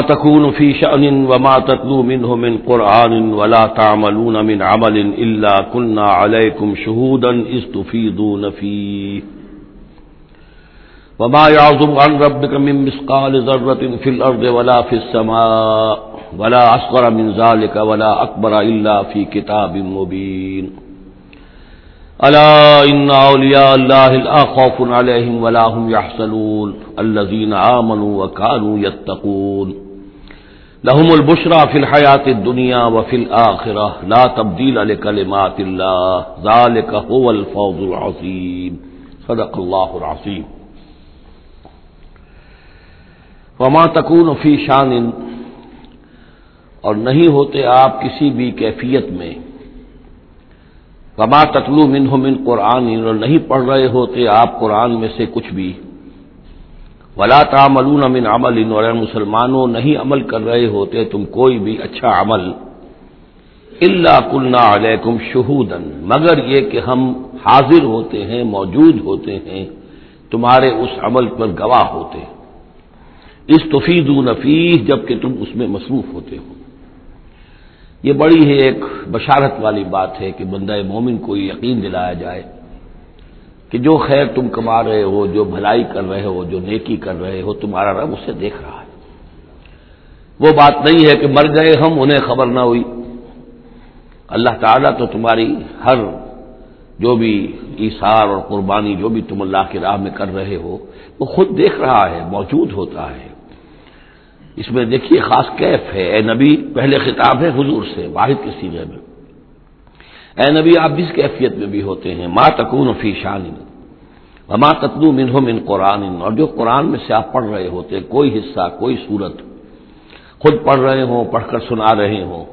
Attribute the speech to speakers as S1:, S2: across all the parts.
S1: تكون في شأن وما تتلو منه من قرآن ولا تعملون من عمل إلا كنا عليكم شهودا إذ استفيدون فيه. وما يعظم عن ربك من مسقال ذرة في الأرض ولا في السماء ولا أصغر من ذلك ولا أكبر إلا في كتاب مبين. ألا إن أولياء الله لا خوف عليهم ولا هم يحسنون الذين آمنوا وكانوا يتقون. لهم البشرى في الحياة الدنيا وفي الآخرة لا تبديل لكلمات الله ذلك هو الفوز العظيم صدق الله العظيم وما تكون في شان اور نہیں ہوتے آپ کسی بھی کیفیت میں. وما تتلو منہ من قرآن اور نہیں پڑھ رہے ہوتے آپ قرآن میں سے کچھ بھی. ولا تعملون من عمل اور مسلمانوں نہیں عمل کر رہے ہوتے تم کوئی بھی اچھا عمل۔ اللہ کلنا علیکم شہودن مگر یہ کہ ہم حاضر ہوتے ہیں، موجود ہوتے ہیں، تمہارے اس عمل پر گواہ ہوتے ہیں۔ اس تفید نفیس جبکہ تم اس میں مصروف ہوتے ہو۔ یہ بڑی ہے ایک بشارت والی بات ہے کہ بندہ مومن کو یقین دلایا جائے۔ کہ جو خیر تم کما رہے ہو، جو بھلائی کر رہے ہو، جو نیکی کر رہے ہو، تمہارا رب اسے دیکھ رہا ہے۔ وہ بات نہیں ہے کہ مر گئے ہم، انہیں خبر نہ ہوئی۔ اللہ تعالیٰ تو تمہاری ہر جو بھی ایثار اور قربانی، جو بھی تم اللہ کی راہ میں کر رہے ہو، وہ خود دیکھ رہا ہے، موجود ہوتا ہے۔ اس میں دیکھیے خاص کیف ہے۔ اے نبی، پہلے خطاب ہے حضور سے، واحد کے سیرے میں۔ اے نبی، آپ جس کیفیت میں بھی ہوتے ہیں۔ ما تکون فی شان وما تتلو منہ من قرآن اور جو قرآن میں سے آپ پڑھ رہے ہوتے، کوئی حصہ، کوئی صورت خود پڑھ رہے ہوں، پڑھ کر سنا رہے ہوں۔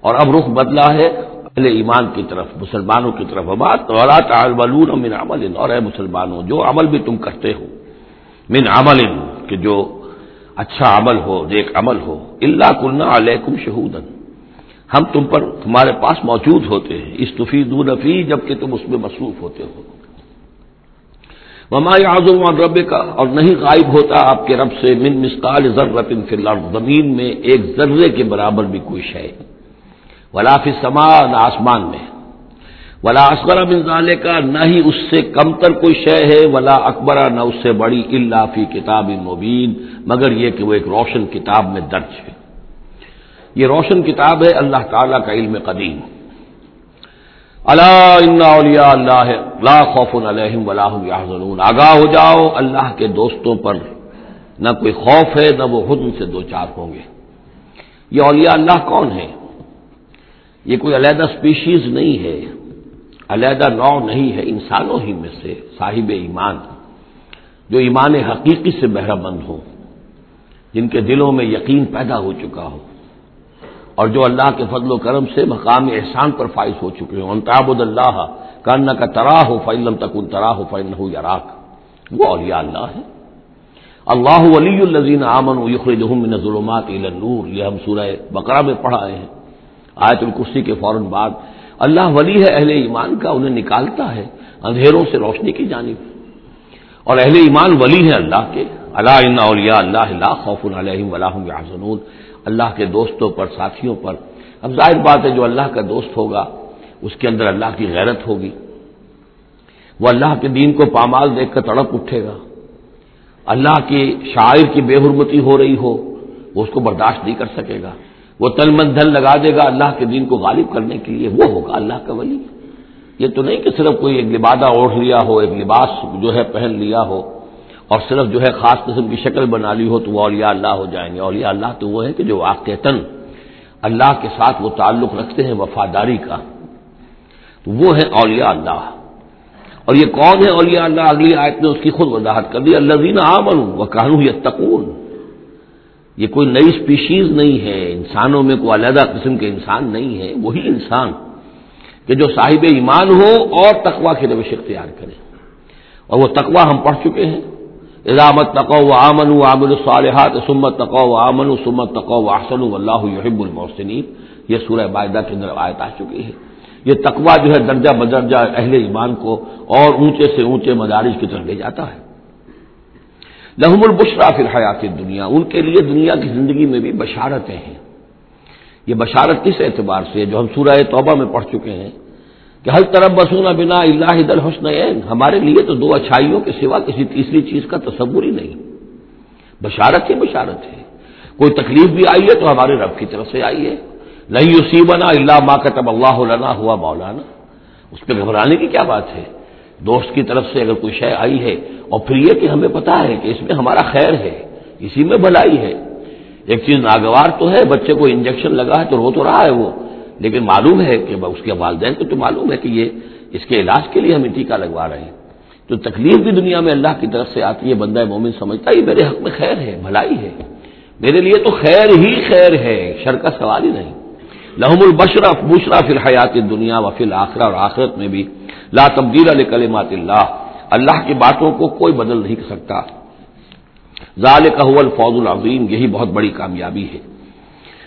S1: اور اب رخ بدلا ہے اہل ایمان کی طرف، مسلمانوں کی طرف۔ من عمل۔ اور اے مسلمانوں، جو عمل بھی تم کرتے ہو، من عمل، کہ جو اچھا عمل ہو، نیک عمل ہو اللہ کلنا علیکم شہودن ہم تم پر تمہارے پاس موجود ہوتے ہیں۔ استفی دون فی جبکہ تم اس میں مصروف ہوتے ہو۔ وما اعظم رب کا اور نہیں غائب ہوتا آپ کے رب سے، من مسقال ضرورت فی الارض زمین میں ایک ذرے کے برابر بھی کوئی شے ولا فی سما نہ آسمان میں۔ ولا اصغر من ذالے کا نہ ہی اس سے کم تر کوئی شے ہے۔ ولا اکبرا نہ اس سے بڑی اللہ فی کتاب مبین مگر یہ کہ وہ ایک روشن کتاب میں درج ہے۔ یہ روشن کتاب ہے، اللہ تعالی کا علم قدیم۔ اللہ اللہ لا خوف علیہم یحزنون۔ آگاہ ہو جاؤ، اللہ کے دوستوں پر نہ کوئی خوف ہے، نہ وہ خود سے دو چار ہوں گے۔ یہ اولیاء اللہ کون ہے یہ کوئی علیحدہ اسپیشیز نہیں ہے۔ علیحدہ نو نہیں ہے، انسانوں ہی میں سے صاحب ایمان، جو ایمان حقیقی سے بہرہ مند ہوں، جن کے دلوں میں یقین پیدا ہو چکا ہو۔ اور جو اللہ کے فضل و کرم سے مقام احسان پر فائز ہو چکے ہوں۔ انتاب اللہ کرنا کا ترا ہو فعلم تک ان ترا ہو فعل ہو وہ اولیاء اللہ ہے اللہ ولی الزین امن من ظلمات نور یہ ہم سورہ بقرہ میں پڑھائے ہیں۔ آیت الکرسی کے فوراً بعد اللہ ولی ہے اہل ایمان کا، انہیں نکالتا ہے اندھیروں سے روشنی کی جانب۔ اور اہل ایمان ولی ہے اللہ کے۔ اللہ اولیاء اللہ اللہ خوف علیہم ولاحم یحزنون۔ اللہ کے دوستوں پر، ساتھیوں پر۔ اب ظاہر بات ہے جو اللہ کا دوست ہوگا، اس کے اندر اللہ کی غیرت ہوگی۔ وہ اللہ کے دین کو پامال دیکھ کر تڑپ اٹھے گا۔ اللہ کی شاعر کی بے حرمتی ہو رہی ہو، وہ اس کو برداشت نہیں کر سکے گا۔ وہ تل من دھل لگا دے گا اللہ کے دین کو غالب کرنے کے لیے۔ وہ ہوگا اللہ کا ولی۔ یہ تو نہیں کہ صرف کوئی ایک لبادہ اوڑھ لیا ہو، ایک لباس جو ہے پہن لیا ہو۔ اور صرف جو ہے خاص قسم کی شکل بنا لی ہو تو وہ اولیاء اللہ ہو جائیں گے۔ اولیاء اللہ تو وہ ہے کہ جو واقع اللہ کے ساتھ وہ تعلق رکھتے ہیں وفاداری کا۔ تو وہ ہے اولیاء اللہ۔ اور یہ کون ہے اولیاء اللہ؟ اگلی آیت نے اس کی خود وضاحت کر دی۔ اللہ دینا عامن وہ کہانو یہ یہ کوئی نئی اسپیشیز نہیں ہے۔ انسانوں میں کوئی علیحدہ قسم کے انسان نہیں ہے وہی انسان کہ جو صاحب ایمان ہو اور تقوا کی روش اختیار کرے۔ اور وہ تقوا ہم پڑھ چکے ہیں۔ ازامت تقو و آمن و عامل الصالحات سمت تقو و آمن و سمت تقو و احسن اللہ یحب المحسنین۔ یہ سورہ باعدہ کے اندر آیت آ چکی ہے۔ یہ تقوا جو ہے درجہ بدرجہ اہل ایمان کو اور اونچے سے اونچے مدارج کی طرف لے جاتا ہے۔ لحم البشرا فی الحیات دنیا ان کے لیے دنیا کی زندگی میں بھی بشارتیں ہیں۔ یہ بشارت کس اعتبار سے جو ہم سورہ توبہ میں پڑھ چکے ہیں؟ کہ ہر طرف بسون بنا اللہ دل حسن ہمارے لیے تو دو اچھائیوں کے سوا کسی تیسری چیز کا تصور ہی نہیں۔ بشارت ہی بشارت ہے۔ کوئی تکلیف بھی آئی ہے تو ہمارے رب کی طرف سے آئی ہے۔ نہیں یوسیبنا اللہ ماں کا تب اللہ لنا، ہوا مولانا۔ اس پہ گھبرانے کی کیا بات ہے؟ دوست کی طرف سے اگر کوئی شے آئی ہے اور پھر یہ کہ ہمیں پتا ہے کہ اس میں ہمارا خیر ہے، اسی میں بھلائی ہے۔ ایک چیز ناگوار تو ہے، بچے کو انجیکشن لگا ہے تو رو تو رہا ہے وہ۔ لیکن معلوم ہے کہ اس کے والدین کو تو معلوم ہے کہ یہ اس کے علاج کے لیے ہمیں ٹیکا لگوا رہے ہیں۔ تو تکلیف بھی دنیا میں اللہ کی طرف سے آتی ہے، بندہ مومن سمجھتا ہے میرے حق میں خیر ہے، بھلائی ہے۔ میرے لیے تو خیر ہی خیر ہے، شر کا سوال ہی نہیں۔ لحم البشرف بشرا فی الحیات دنیا و فی الآخرہ اور آخرت میں بھی۔ لا تبدیل علیہ کلمات اللہ اللہ کی باتوں کو کوئی بدل نہیں کر سکتا۔ ظال کا الفوز العظیم یہی بہت بڑی کامیابی ہے۔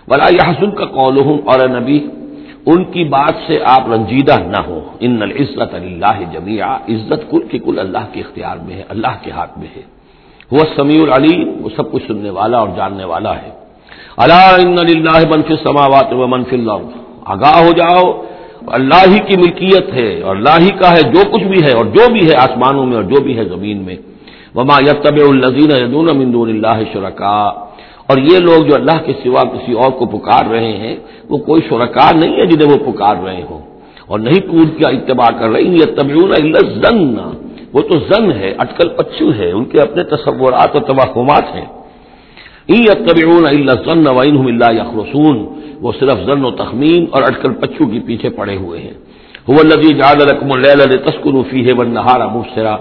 S1: ولا حسن کا قول اور نبی ان کی بات سے آپ رنجیدہ نہ ہو ان العزت اللہ جمیا عزت کل کی کل اللہ کے اختیار میں ہے، اللہ کے ہاتھ میں ہے۔ وہ سمیع العلیم، وہ سب کچھ سننے والا اور جاننے والا ہے۔ اللہ ان اللہ منفی سماوات و منفی اللہ آگاہ ہو جاؤ، اللہ ہی کی ملکیت ہے اور اللہ ہی کا ہے جو کچھ بھی ہے اور جو بھی ہے آسمانوں میں اور جو بھی ہے زمین میں۔ وما یتب الزین یدون مندون اللہ شرکا اور یہ لوگ جو اللہ کے سوا کسی اور کو پکار رہے ہیں، وہ کوئی شرکار نہیں ہے جنہیں وہ پکار رہے ہوں۔ اور نہیں پور کیا اتباع کر رہے یہ تبیون زن وہ تو زن ہے، اٹکل پچو ہے، ان کے اپنے تصورات اور توقعات ہیں۔ تبیون زن اللہ یخرسون وہ صرف زن و تخمین اور اٹکل پچو کے پیچھے پڑے ہوئے ہیں۔ وہ لذی جاد رقم اللیل فی ہے ون نہارا مبصرا۔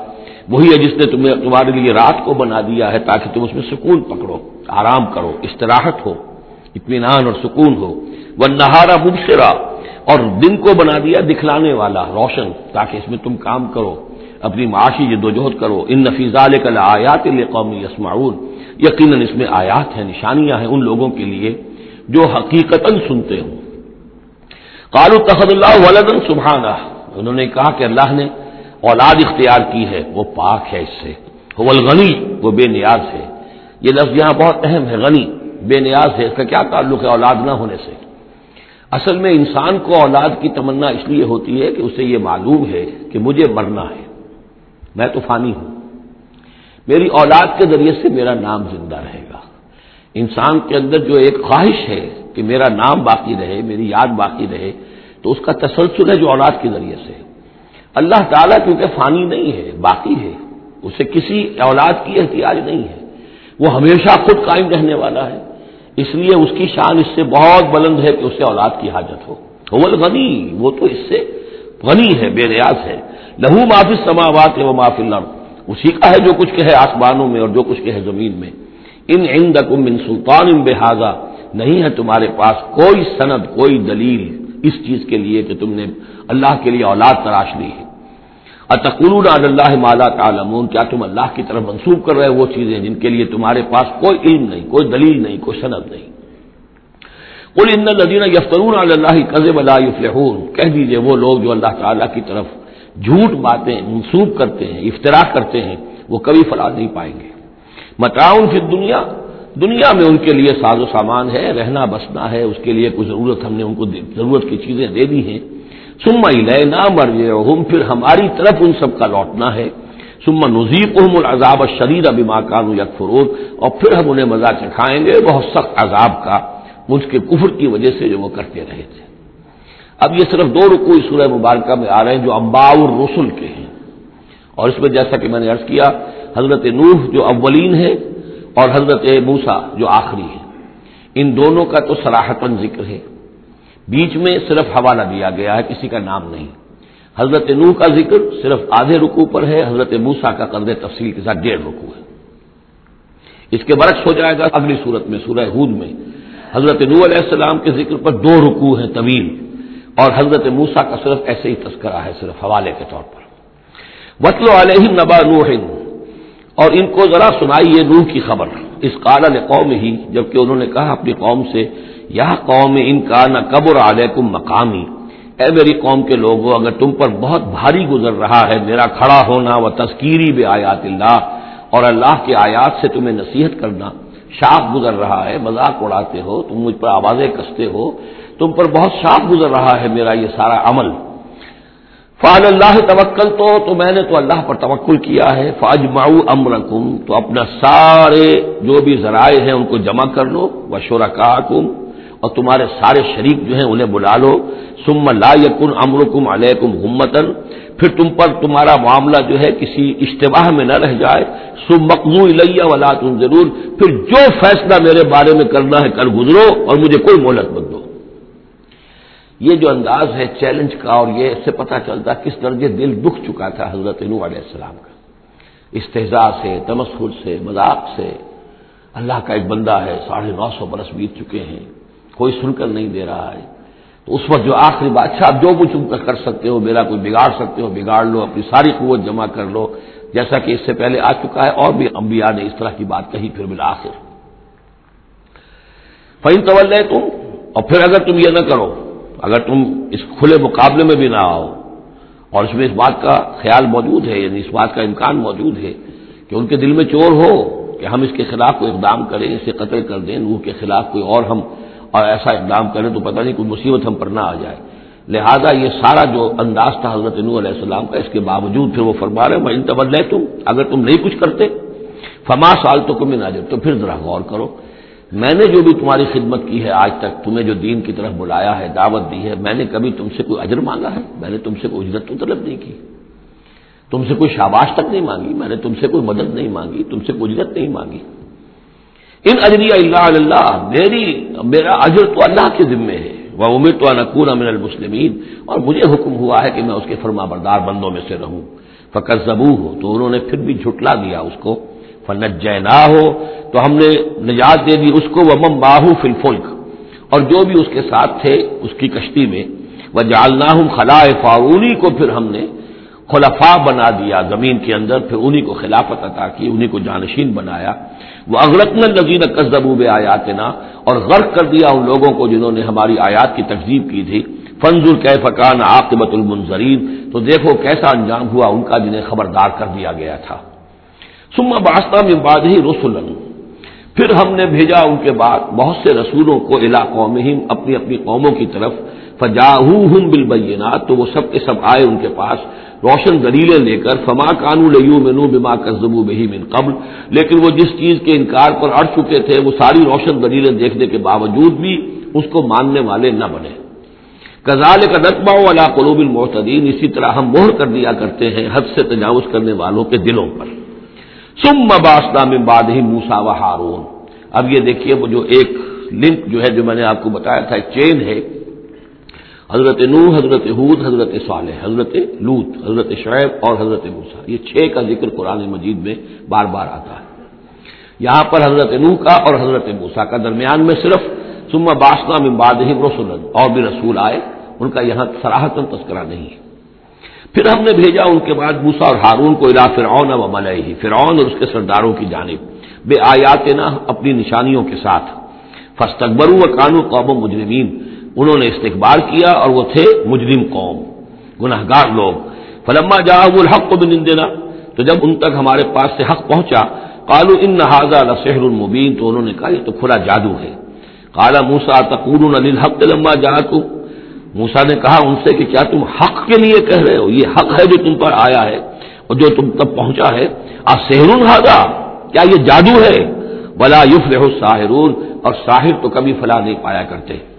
S1: وہی ہے جس نے تمہیں تمہارے لیے رات کو بنا دیا ہے تاکہ تم اس میں سکون پکڑو، آرام کرو، استراحت ہو، اطمینان اور سکون ہو۔ وہ نہارا مبصرا۔ اور دن کو بنا دیا دکھلانے والا، روشن، تاکہ اس میں تم کام کرو، اپنی معاشی جدوجہد کرو۔ ان نفیزہ کل آیات قومی یسمعون یقیناً اس میں آیات ہیں، نشانیاں ہیں ان لوگوں کے لیے جو حقیقت سنتے ہوں۔ کالو تخد اللہ ولدن سبحانہ انہوں نے کہا کہ اللہ نے اولاد اختیار کی ہے، وہ پاک ہے اس سے۔ غنی وہ بے نیاز ہے۔ یہ لفظ یہاں بہت اہم ہے، غنی، بے نیاز ہے۔ اس کا کیا تعلق ہے اولاد نہ ہونے سے؟ اصل میں انسان کو اولاد کی تمنا اس لیے ہوتی ہے کہ اسے یہ معلوم ہے کہ مجھے مرنا ہے۔ میں تو فانی ہوں۔ میری اولاد کے ذریعے سے میرا نام زندہ رہے گا۔ انسان کے اندر جو ایک خواہش ہے کہ میرا نام باقی رہے، میری یاد باقی رہے، تو اس کا تسلسل ہے جو اولاد کے ذریعے سے۔ اللہ تعالیٰ کیونکہ فانی نہیں ہے، باقی ہے۔ اسے کسی اولاد کی احتیاط نہیں ہے۔ وہ ہمیشہ خود قائم رہنے والا ہے۔ اس لیے اس کی شان اس سے بہت بلند ہے کہ اسے اولاد کی حاجت ہو۔ غنی وہ تو اس سے غنی ہے، بے ریاض ہے۔ لہو معافی سماوات ہے وہ معافی لڑ اسی کا ہے جو کچھ کہے آسمانوں میں اور جو کچھ کہے زمین میں۔ ان ان سلطان ان بحاظہ نہیں ہے تمہارے پاس کوئی سند، کوئی دلیل اس چیز کے لیے کہ تم نے اللہ کے لیے اولاد تراش لی ہے۔ اتقول اللہ مالا تعالمون کیا تم اللہ کی طرف منسوخ کر رہے وہ چیزیں جن کے لیے تمہارے پاس کوئی علم نہیں، کوئی دلیل نہیں، کوئی صنعت نہیں۔ کل ان ندینہ یفترون اللہ قزب اللہ کہہ دیجیے وہ لوگ جو اللہ تعالیٰ کی طرف جھوٹ باتیں منسوخ کرتے ہیں افطرا کرتے ہیں، وہ کبھی فلاح نہیں پائیں گے۔ متعاون پھر دنیا دنیا میں ان کے لیے ساز و سامان ہے، رہنا بسنا ہے، اس کے لیے کوئی ضرورت ہم نے ان کو ضرورت کی چیزیں دے دی ہیں۔ سما لیے نہ مر پھر ہماری طرف ان سب کا لوٹنا ہے۔ سما نذیب العذاب شریر ابھی ماں کانو یک فروغ اور پھر ہم انہیں مزہ چکھائیں گے، بہت سخت عذاب کا، مجھ کے کفر کی وجہ سے جو وہ کرتے رہے تھے۔ اب یہ صرف دو رکو سورہ مبارکہ میں آ رہے ہیں جو امبا الرسل کے ہیں۔ اور اس میں جیسا کہ میں نے عرض کیا، حضرت نوح جو اولین ہے، اور حضرت موسا جو آخری ہے۔ ان دونوں کا تو سراہتاً ذکر ہے۔ بیچ میں صرف حوالہ دیا گیا ہے، کسی کا نام نہیں۔ حضرت نو کا ذکر صرف آدھے رکو پر ہے، حضرت موسا کا قرض تفصیل کے ساتھ ڈیڑھ رکو ہے۔ اس کے برعکس ہو جائے گا اگلی صورت میں، سورہ ہود میں۔ حضرت نو علیہ السلام کے ذکر پر دو رکو ہیں طویل، اور حضرت موسا کا صرف ایسے ہی تذکرہ ہے، صرف حوالے کے طور پر۔ وطل علیہ نبا نوح۔ اور ان کو ذرا سنائیے نوح کی خبر۔ اس کال قوم ہی جبکہ انہوں نے کہا اپنی قوم سے یہ قوم ان کا نہ قبر علیکم مقامی۔ اے میری قوم کے لوگوں اگر تم پر بہت بھاری گزر رہا ہے، میرا کھڑا ہونا و تذکیری بے آیات اللہ، اور اللہ کی آیات سے تمہیں نصیحت کرنا شاخ گزر رہا ہے، مذاق اڑاتے ہو، تم مجھ پر آوازیں کستے ہو، تم پر بہت شاخ گزر رہا ہے میرا یہ سارا عمل۔ فعل اللہ توکل تو تو میں نے تو اللہ پر توکل کیا ہے۔ فاج ماؤ امرکم، تو اپنا سارے جو بھی ذرائع ہیں ان کو جمع کر لو و شرکا اور تمہارے سارے شریک جو ہیں انہیں بلا لو۔ سم لا یقن امرکم علیکم گمتن پھر تم پر تمہارا معاملہ جو ہے کسی اشتباہ میں نہ رہ جائے۔ سم مقبو الیہ ولا تم ضرور پھر جو فیصلہ میرے بارے میں کرنا ہے کر گزرو اور مجھے کوئی مہلت مت دو۔ یہ جو انداز ہے چیلنج کا اور یہ اس سے پتہ چلتا کس درجے دل دکھ چکا تھا حضرت نو علیہ السلام کا۔ استحزا سے، تمسخر سے، مذاق سے۔ اللہ کا ایک بندہ ہے، ساڑھے نو سو برس بیت چکے ہیں۔ کوئی سن کر نہیں دے رہا ہے۔ تو اس وقت جو آخری بات اچھا آپ جو کچھ کر سکتے ہو، میرا کوئی بگاڑ سکتے ہو، بگاڑ لو، اپنی ساری قوت جمع کر لو۔ جیسا کہ اس سے پہلے آ چکا ہے، اور بھی انبیاء نے اس طرح کی بات کہی پھر بالآخر۔ فین طول تم اور پھر اگر تم یہ نہ کرو، اگر تم اس کھلے مقابلے میں بھی نہ آؤ، اور اس میں اس بات کا خیال موجود ہے یعنی اس بات کا امکان موجود ہے کہ ان کے دل میں چور ہو، کہ ہم اس کے خلاف کوئی اقدام کریں اسے قتل کر دیں نور کے خلاف کوئی اور ہم اور ایسا اقدام کریں تو پتہ نہیں کوئی مصیبت ہم پر نہ آ جائے۔ لہذا یہ سارا جو انداز تھا حضرت نو علیہ السلام کا، اس کے باوجود پھر وہ فرما رہے میں انتبل لے تم اگر تم نہیں کچھ کرتے، فما سال تو کمی نہ تو پھر ذرا غور کرو، میں نے جو بھی تمہاری خدمت کی ہے آج تک، تمہیں جو دین کی طرف بلایا ہے، دعوت دی ہے، میں نے کبھی تم سے کوئی اجر مانگا ہے؟ میں نے تم سے کوئی اجرت تو طلب نہیں کی۔ تم سے کوئی شاباش تک نہیں مانگی، میں نے تم سے کوئی مدد نہیں مانگی، تم سے کوئی اجرت نہیں مانگی۔ ان اجری اللہ اللہ، میری، میرا اجر تو اللہ کے ذمے ہے۔ وہ امیر تو نقور امن المسلمین، اور مجھے حکم ہوا ہے کہ میں اس کے فرما بردار بندوں میں سے رہوں۔ فقر زبو ہو تو انہوں نے پھر بھی جھٹلا دیا اس کو۔ فنت نہ ہو تو ہم نے نجات دے دی اس کو۔ وہ مم باہو فلفلک اور جو بھی اس کے ساتھ تھے اس کی کشتی میں۔ وہ جالنا ہوں خلا فاونی کو پھر ہم نے خلفا بنا دیا زمین کے اندر، پھر انہیں کو خلافت عطا کی انہیں کو جانشین بنایا۔ وہ اغرتن نظین قصبوب آیات اور غرق کر دیا ان لوگوں کو جنہوں نے ہماری آیات کی تقزیب کی تھی۔ فنزر کی فقان عاقبت المنظرین تو دیکھو کیسا انجام ہوا، ان کا جنہیں خبردار کر دیا گیا تھا۔ سما باستا میں باد ہی رسول پھر ہم نے بھیجا ان کے بعد بہت سے رسولوں کو علا قوم اپنی اپنی قوموں کی طرف۔ فجاہ بالبینات، تو وہ سب کے سب آئے ان کے پاس، روشن دلیلیں لے کر، فما کانو لیو مینو بما کزبو بہی من قبل، لیکن وہ جس چیز کے انکار پر اڑ چکے تھے، وہ ساری روشن دلیلیں دیکھنے کے باوجود بھی اس کو ماننے والے نہ بنے۔ کزال کا نقبہ والا قلوب المعتدین، اسی طرح ہم مہر کر دیا کرتے ہیں حد سے تجاوز کرنے والوں کے دلوں پر۔ سم مباسلام باد ہی موسا و ہارون۔ اب یہ دیکھیے وہ جو ایک لنک جو ہے، جو میں نے آپ کو بتایا تھا، ایک چین ہے۔ حضرت نو حضرت حود حضرت صالح، حضرت لوت حضرت شعیب اور حضرت موسا یہ چھ کا ذکر قرآن مجید میں بار بار آتا ہے۔ یہاں پر حضرت نو کا اور حضرت موسا کا درمیان میں صرف سما باسنا میں باد ہی رسول اور بھی رسول آئے، ان کا یہاں سراہتن تذکرہ نہیں ہے۔ پھر ہم نے بھیجا ان کے بعد موسا اور ہارون کو الا فرعون و ملئی فرعون اور اس کے سرداروں کی جانب بے آیات نہ اپنی نشانیوں کے ساتھ۔ فستقبرو و قانو قوم مجرمین۔ انہوں نے استقبال کیا اور وہ تھے مجرم قوم گناہ گار لوگ۔ فلما جا وہ الحق کو بھی نندنا تو جب ان تک ہمارے پاس سے حق پہنچا کالو ان نہذا شہر المبین تو انہوں نے کہا یہ تو کھلا جادو ہے۔ کالا موسا تقور الحق لمبا جا موسا نے کہا ان سے کہ کیا تم حق کے لیے کہہ رہے ہو؟ یہ حق ہے جو تم پر آیا ہے اور جو تم تب پہنچا ہے۔ آ سہر الحاظا کیا یہ جادو ہے؟ بلا یوف رہو ساحرون اور ساحر تو کبھی فلاح نہیں پایا کرتے۔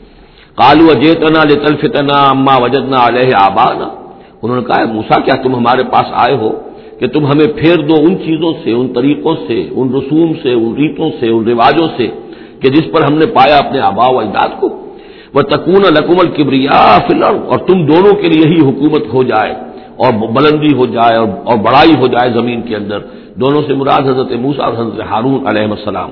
S1: کالو اجیتنا لطلفتنا اما وجدنا علیہ آبانا انہوں نے کہا موسا کیا تم ہمارے پاس آئے ہو کہ تم ہمیں پھیر دو ان چیزوں سے، ان طریقوں سے، ان رسوم سے، ان ریتوں سے، ان رواجوں سے کہ جس پر ہم نے پایا اپنے آبا و اجداد کو۔ وہ تکون لکم الکبریا فلر اور تم دونوں کے لیے ہی حکومت ہو جائے اور بلندی ہو جائے اور بڑائی ہو جائے زمین کے اندر۔ دونوں سے مراد حضرت موسا اور حضرت ہارون علیہ السلام۔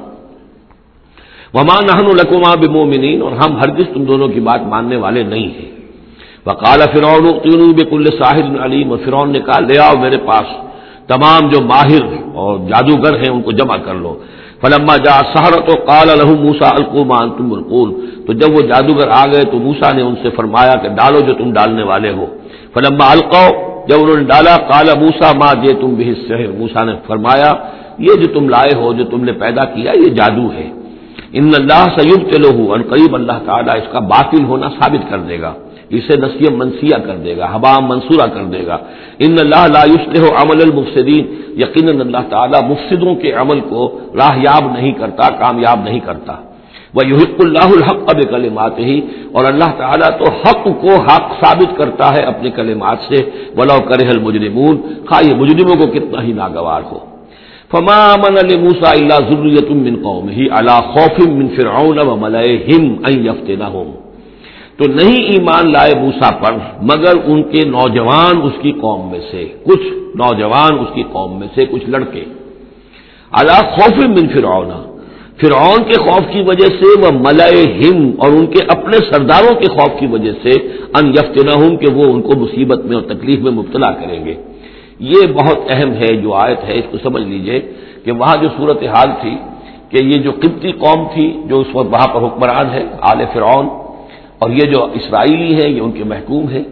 S1: وما نہن القما بمومنین اور ہم ہرگز تم دونوں کی بات ماننے والے نہیں ہیں۔ وقال فرعون بکل ساحر علیم، اور فرعون نے کہا، لے آؤ میرے پاس تمام جو ماہر اور جادوگر ہیں، ان کو جمع کر لو۔ فلما جا سہرت و کال الح موسا القمان تم القول تو جب وہ جادوگر آ گئے، تو موسا نے ان سے فرمایا کہ ڈالو جو تم ڈالنے والے ہو۔ فلما القو جب انہوں نے ڈالا کالا موسا ماں دے تم بھی موسا نے فرمایا، یہ جو تم لائے ہو، جو تم نے پیدا کیا، یہ جادو ہے۔ ان اللہ سیب چلو ان قریب اللہ تعالیٰ اس کا باطل ہونا ثابت کر دے گا، اسے نسیم منسیہ کر دے گا حبا منصورہ کر دے گا۔ ان اللہ لا ہو عمل المفسدین، یقیناً اللہ تعالیٰ مفسدوں کے عمل کو راہیاب نہیں کرتا، کامیاب نہیں کرتا۔ وہ یحق اللہ الحق اب کلمات ہی اور اللہ تعالیٰ تو حق کو حق ثابت کرتا ہے اپنے کلمات سے۔ ولو کرے المجرمون، خواہ یہ مجرموں کو کتنا ہی ناگوار ہو۔ فما من موسا اللہ ضروریت من قوم ہی اللہ خوف من فرعون و ملئہم ان یفتنہم تو نہیں ایمان لائے موسا پر، مگر ان کے نوجوان اس کی قوم میں سے، کچھ نوجوان اس کی قوم میں سے، کچھ لڑکے. اللہ خوف من فرعون فرعون کے خوف کی وجہ سے وہ ملئے ہم اور ان کے اپنے سرداروں کے خوف کی وجہ سے ان یفتنہم کہ وہ ان کو مصیبت میں اور تکلیف میں مبتلا کریں گے. یہ بہت اہم ہے جو آیت ہے، اس کو سمجھ لیجیے کہ وہاں جو صورت حال تھی کہ یہ جو قبطی قوم تھی، جو اس وقت وہاں پر حکمران ہے آل فرعون، اور یہ جو اسرائیلی ہیں، یہ ان کے محکوم ہیں۔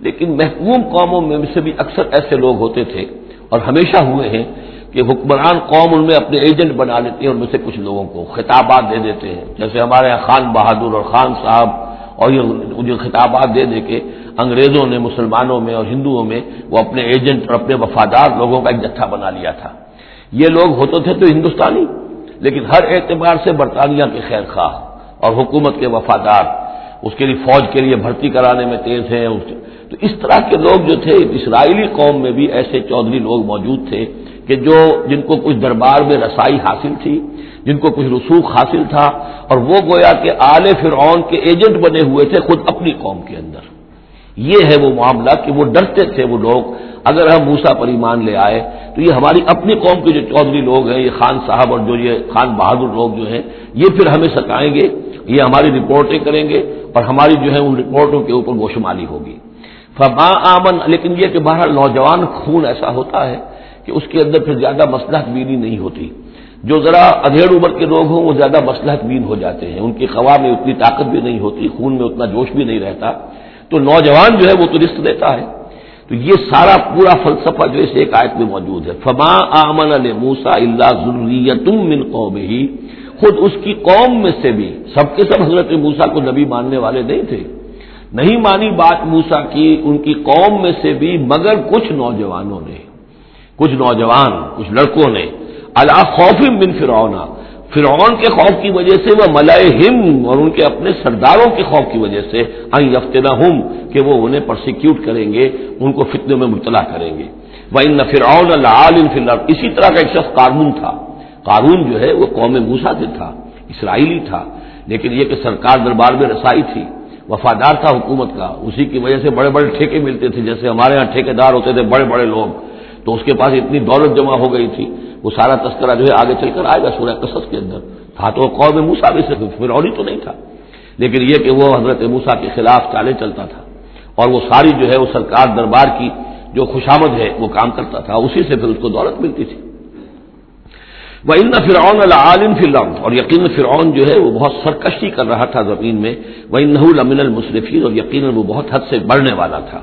S1: لیکن محکوم قوموں میں سے بھی اکثر ایسے لوگ ہوتے تھے اور ہمیشہ ہوئے ہیں کہ حکمران قوم ان میں اپنے ایجنٹ بنا لیتے ہیں، ان میں سے کچھ لوگوں کو خطابات دے دیتے ہیں۔ جیسے ہمارے یہاں خان بہادر اور خان صاحب اور یہ خطابات دے دے کے انگریزوں نے، مسلمانوں میں اور ہندوؤں میں وہ اپنے ایجنٹ اور اپنے وفادار لوگوں کا ایک جتھا بنا لیا تھا۔ یہ لوگ ہوتے تھے تو ہندوستانی، لیکن ہر اعتبار سے برطانیہ کے خیر خواہ اور حکومت کے وفادار، اس کے لیے فوج کے لیے بھرتی کرانے میں تیز ہیں۔ تو اس طرح کے لوگ جو تھے، اسرائیلی قوم میں بھی ایسے چودھری لوگ موجود تھے کہ جو، جن کو کچھ دربار میں رسائی حاصل تھی جن کو کچھ رسوخ حاصل تھا اور وہ گویا کہ آل فرعون کے ایجنٹ بنے ہوئے تھے خود اپنی قوم کے اندر۔ یہ ہے وہ معاملہ کہ وہ ڈرتے تھے وہ لوگ۔ اگر ہم موسا پر ایمان لے آئے تو یہ ہماری اپنی قوم کے جو چودھری لوگ ہیں، یہ خان صاحب اور جو یہ خان بہادر لوگ جو ہیں، یہ پھر ہمیں ستائیں گے، یہ ہماری رپورٹیں کریں گے اور ہماری جو ہے ان رپورٹوں کے اوپر گوشمالی ہوگی۔ فبا آمن، لیکن یہ کہ باہر نوجوان خون ایسا ہوتا ہے کہ اس کے اندر پھر زیادہ مسلحت بینی نہیں ہوتی۔ جو ذرا ادھیڑ عمر کے لوگ ہوں، وہ زیادہ مسلحت بین ہو جاتے ہیں۔ ان کی خواہ میں اتنی طاقت بھی نہیں ہوتی، خون میں اتنا جوش بھی نہیں رہتا۔ تو نوجوان جو ہے وہ تو رسک دیتا ہے۔ تو یہ سارا پورا فلسفہ جو اس ایک آیت میں موجود ہے۔ فما آمن موسا اللہ ضروریت من قوم ہی خود اس کی قوم میں سے بھی، سب کے سب حضرت موسا کو نبی ماننے والے نہیں تھے۔ نہیں مانی بات موسا کی ان کی قوم میں سے بھی، مگر کچھ نوجوانوں نے، کچھ نوجوان، کچھ لڑکوں نے اللہ خوف بن فرونا فرعون کے خوف کی وجہ سے وہ ملائے ہم اور ان کے اپنے سرداروں کے خوف کی وجہ سے۔ یفتنا ہم کہ وہ انہیں پرسیکیوٹ کریں گے، ان کو فتنے میں مبتلا کریں گے۔ وہ ان فرعون اللہ اسی طرح کا ایک شخص قانون تھا۔ قانون جو ہے، وہ قوم موسا سے تھا، اسرائیلی تھا۔ لیکن یہ کہ سرکار دربار میں رسائی تھی، وفادار تھا حکومت کا۔ اسی کی وجہ سے بڑے بڑے ٹھیکے ملتے تھے، جیسے ہمارے یہاں ٹھیکے دار ہوتے تھے، بڑے بڑے لوگ۔ تو اس کے پاس اتنی دولت جمع ہو گئی تھی۔ وہ سارا تذکرہ جو ہے آگے چل کر آئے گا سورہ قصص کے اندر۔ تھا تو قوم موسا بھی صرف فرعونی تو نہیں تھا۔ لیکن یہ کہ وہ حضرت موسا کے خلاف چالے چلتا تھا۔ اور وہ ساری جو ہے وہ سرکار دربار کی جو خوشامد ہے وہ کام کرتا تھا۔ اسی سے پھر اس کو دولت ملتی تھی۔ وہ ان فرعون العالم فلم اور یقین فرعون جو ہے وہ بہت سرکشی کر رہا تھا زمین میں۔ وہ ان لمن المصرفین اور یقیناً وہ بہت حد سے بڑھنے والا تھا۔